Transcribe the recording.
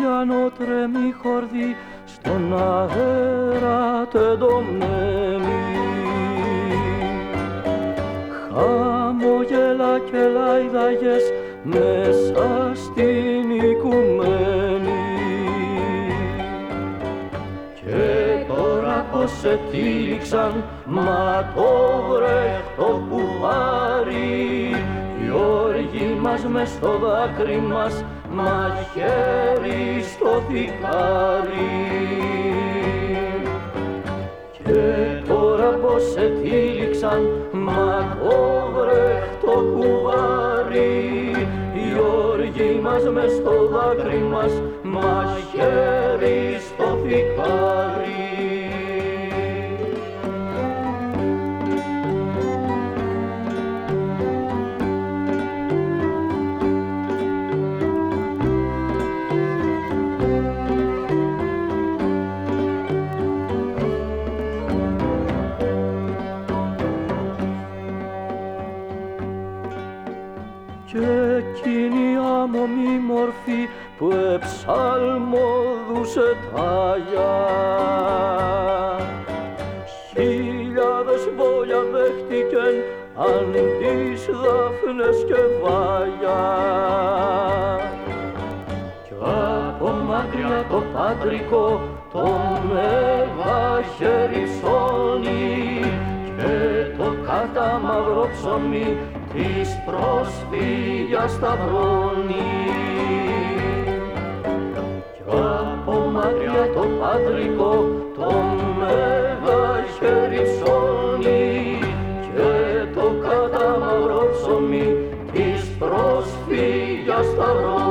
ουρανό τρέμει χορδί στον αέρα τεντωμένη. Χαμογελά και λαϊδαγιές μέσα στην οικουμένη. Και τώρα πως σε τύλιξαν, μα το βρέχτο κουβάρι, οι όργοι μας μες στο δάκρυ μας μαχαίρι στο θηκάρι. Και τώρα πως σε τύλιξαν μακόβρεχτο κουβάρι οι όργοι μας μες στο δάκρυ μας μαχαίρι στο θηκάρι. μορφή που εψαλμοδούσε τάγια. Χιλιάδες βόλια δέχτηκεν αν τις δάφνες και βάγια. Κι από μακριά το πατρικό το μέγα χερισόνι και το κατάμαυρο ψωμί της προσφύγιας σταυρώνει. Κι από μακριά το πατρικό το μέγα χέρι ψώνει και το καταμαυρό ψωμί της προσφύγιας σταυρώνει.